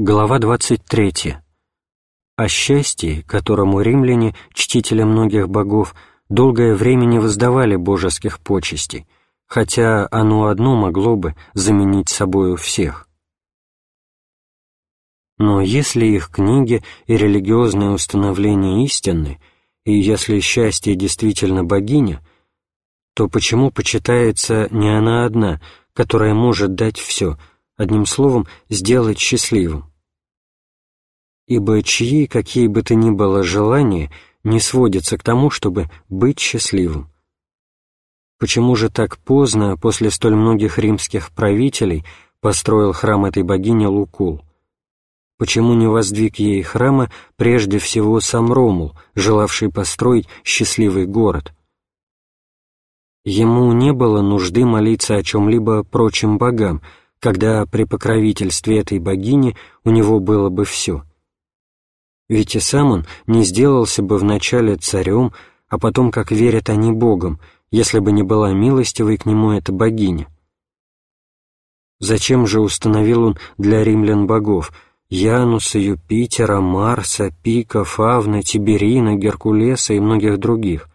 Глава 23. О счастье, которому римляне, чтители многих богов, долгое время не воздавали божеских почестей, хотя оно одно могло бы заменить собою всех. Но если их книги и религиозные установления истинны, и если счастье действительно богиня, то почему почитается не она одна, которая может дать все, одним словом, сделать счастливым? Ибо чьи, какие бы то ни было желания, не сводятся к тому, чтобы быть счастливым. Почему же так поздно, после столь многих римских правителей, построил храм этой богини Лукул? Почему не воздвиг ей храма прежде всего сам Ромул, желавший построить счастливый город? Ему не было нужды молиться о чем-либо прочим богам, когда при покровительстве этой богини у него было бы все. Ведь и сам он не сделался бы вначале царем, а потом, как верят они Богом, если бы не была милостивой к нему эта богиня. Зачем же установил он для римлян богов — Януса, Юпитера, Марса, Пика, Фавна, Тиберина, Геркулеса и многих других.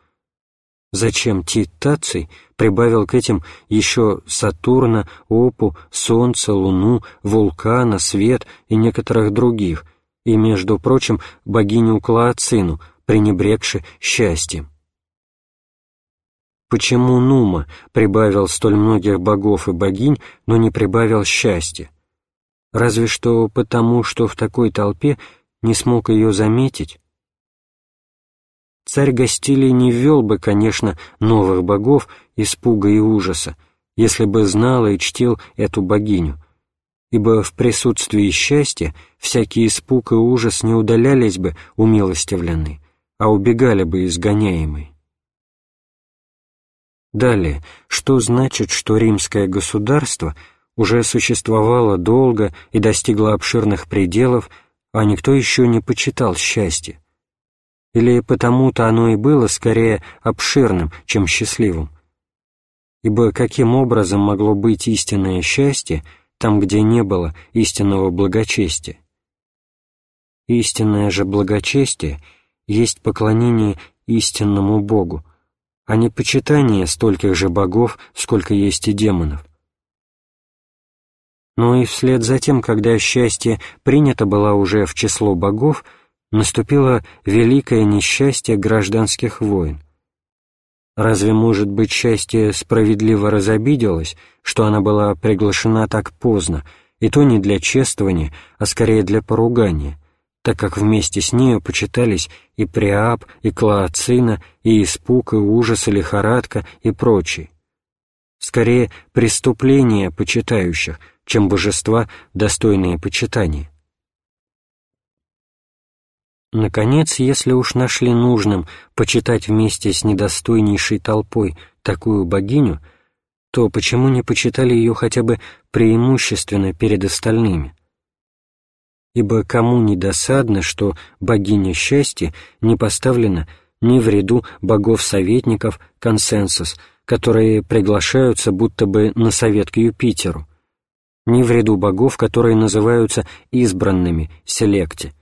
Зачем Тит Таций прибавил к этим еще Сатурна, Опу, Солнце, Луну, Вулкана, Свет и некоторых других, и, между прочим, богиню Клаоцину, пренебрегши счастьем? Почему Нума прибавил столь многих богов и богинь, но не прибавил счастья? разве что потому, что в такой толпе не смог ее заметить. Царь Гостилий не ввел бы, конечно, новых богов испуга и ужаса, если бы знал и чтил эту богиню, ибо в присутствии счастья всякий испуг и ужас не удалялись бы умилостивленные, а убегали бы изгоняемые. Далее, что значит, что римское государство — уже существовало долго и достигло обширных пределов, а никто еще не почитал счастье. Или потому-то оно и было скорее обширным, чем счастливым. Ибо каким образом могло быть истинное счастье там, где не было истинного благочестия? Истинное же благочестие есть поклонение истинному Богу, а не почитание стольких же богов, сколько есть и демонов но и вслед за тем, когда счастье принято было уже в число богов, наступило великое несчастье гражданских войн. Разве, может быть, счастье справедливо разобиделось, что она была приглашена так поздно, и то не для чествования, а скорее для поругания, так как вместе с нею почитались и Приап, и Клаоцина, и испуг, и ужас, и лихорадка, и прочие? Скорее, преступления почитающих — чем божества, достойные почитания. Наконец, если уж нашли нужным почитать вместе с недостойнейшей толпой такую богиню, то почему не почитали ее хотя бы преимущественно перед остальными? Ибо кому не досадно, что богиня счастья не поставлена ни в ряду богов-советников консенсус, которые приглашаются будто бы на совет к Юпитеру, ни в ряду богов, которые называются избранными, селекте.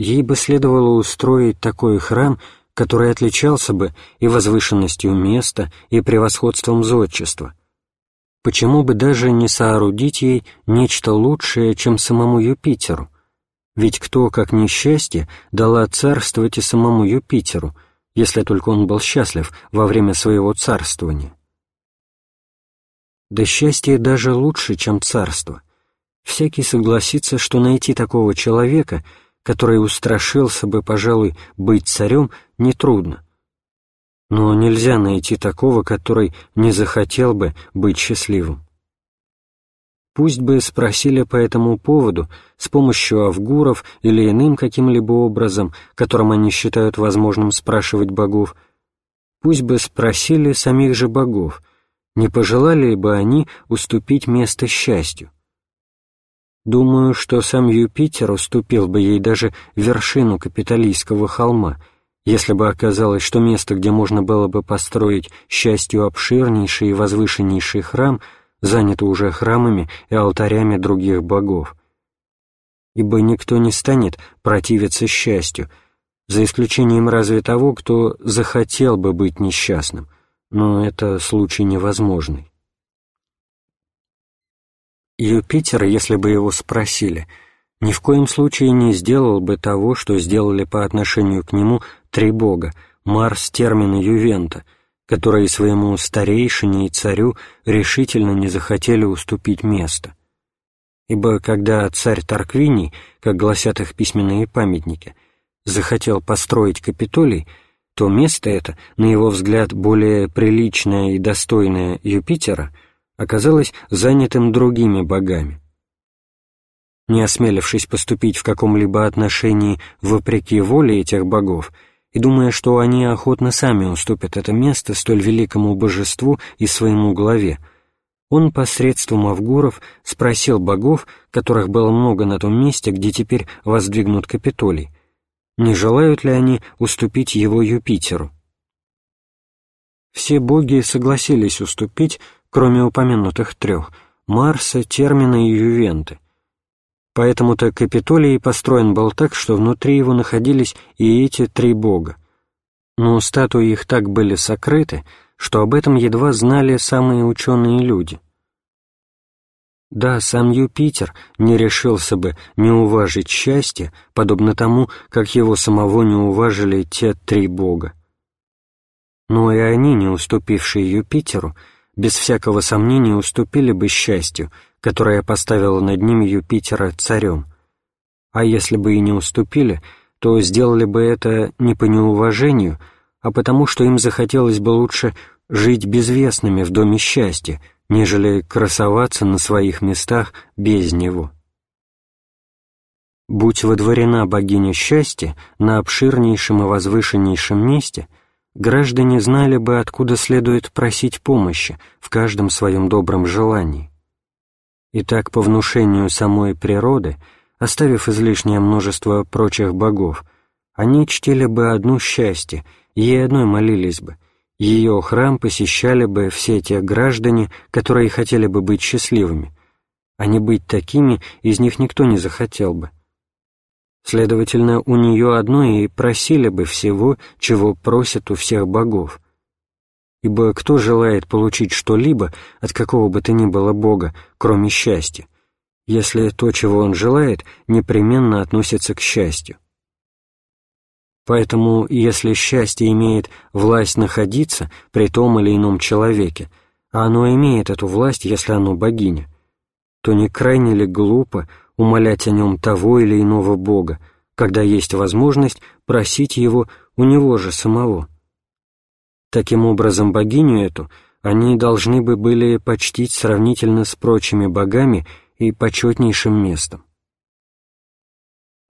Ей бы следовало устроить такой храм, который отличался бы и возвышенностью места, и превосходством зодчества. Почему бы даже не соорудить ей нечто лучшее, чем самому Юпитеру? Ведь кто, как несчастье, дала царствовать и самому Юпитеру, если только он был счастлив во время своего царствования? Да счастье даже лучше, чем царство. Всякий согласится, что найти такого человека, который устрашился бы, пожалуй, быть царем, нетрудно. Но нельзя найти такого, который не захотел бы быть счастливым. Пусть бы спросили по этому поводу с помощью авгуров или иным каким-либо образом, которым они считают возможным спрашивать богов, пусть бы спросили самих же богов, не пожелали бы они уступить место счастью? Думаю, что сам Юпитер уступил бы ей даже вершину капиталистского холма, если бы оказалось, что место, где можно было бы построить счастью обширнейший и возвышеннейший храм, занято уже храмами и алтарями других богов, ибо никто не станет противиться счастью, за исключением разве того, кто захотел бы быть несчастным, но это случай невозможный. Юпитер, если бы его спросили, ни в коем случае не сделал бы того, что сделали по отношению к нему три бога — Марс термина Ювента, которые своему старейшине и царю решительно не захотели уступить место. Ибо когда царь Тарквиний, как гласят их письменные памятники, захотел построить Капитолий, то место это, на его взгляд, более приличное и достойное Юпитера, оказалось занятым другими богами. Не осмелившись поступить в каком-либо отношении вопреки воле этих богов, и думая, что они охотно сами уступят это место столь великому божеству и своему главе, он посредством Авгуров спросил богов, которых было много на том месте, где теперь воздвигнут Капитолий, не желают ли они уступить его Юпитеру. Все боги согласились уступить, кроме упомянутых трех — Марса, Термина и Ювенты — Поэтому-то Капитолий построен был так, что внутри его находились и эти три бога. Но статуи их так были сокрыты, что об этом едва знали самые ученые люди. Да, сам Юпитер не решился бы не уважить счастье, подобно тому, как его самого не уважили те три бога. Но и они, не уступившие Юпитеру, без всякого сомнения уступили бы счастью, которая поставила над ними Юпитера царем. А если бы и не уступили, то сделали бы это не по неуважению, а потому что им захотелось бы лучше жить безвестными в доме счастья, нежели красоваться на своих местах без него. Будь водворена богиня счастья на обширнейшем и возвышеннейшем месте, граждане знали бы, откуда следует просить помощи в каждом своем добром желании. И так по внушению самой природы, оставив излишнее множество прочих богов, они чтили бы одну счастье, ей одной молились бы, ее храм посещали бы все те граждане, которые хотели бы быть счастливыми, а не быть такими из них никто не захотел бы. Следовательно, у нее одной и просили бы всего, чего просят у всех богов — ибо кто желает получить что-либо от какого бы то ни было Бога, кроме счастья, если то, чего он желает, непременно относится к счастью? Поэтому, если счастье имеет власть находиться при том или ином человеке, а оно имеет эту власть, если оно богиня, то не крайне ли глупо умолять о нем того или иного Бога, когда есть возможность просить его у него же самого? Таким образом, богиню эту они должны бы были почтить сравнительно с прочими богами и почетнейшим местом.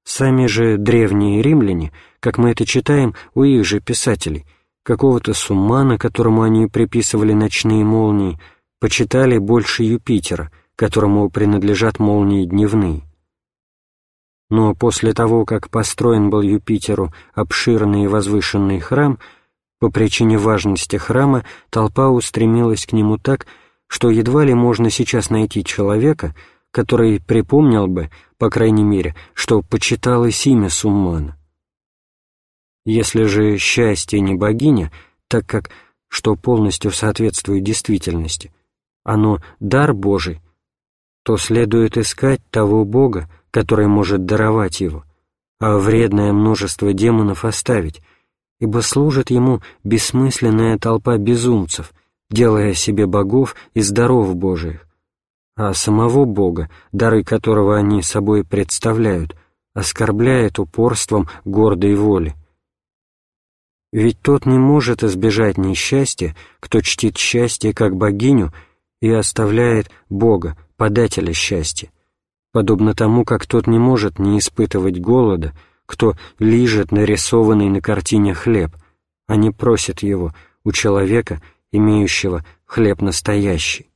Сами же древние римляне, как мы это читаем у их же писателей, какого-то суммана, которому они приписывали ночные молнии, почитали больше Юпитера, которому принадлежат молнии дневные. Но после того, как построен был Юпитеру обширный и возвышенный храм — по причине важности храма толпа устремилась к нему так, что едва ли можно сейчас найти человека, который припомнил бы, по крайней мере, что почиталось имя Суммана. Если же счастье не богиня, так как, что полностью соответствует действительности, оно дар Божий, то следует искать того Бога, который может даровать его, а вредное множество демонов оставить, ибо служит ему бессмысленная толпа безумцев, делая себе богов и здоров Божиих, а самого Бога, дары которого они собой представляют, оскорбляет упорством гордой воли. Ведь тот не может избежать несчастья, кто чтит счастье как богиню и оставляет Бога, подателя счастья, подобно тому, как тот не может не испытывать голода, кто лижет нарисованный на картине хлеб, а не просит его у человека, имеющего хлеб настоящий.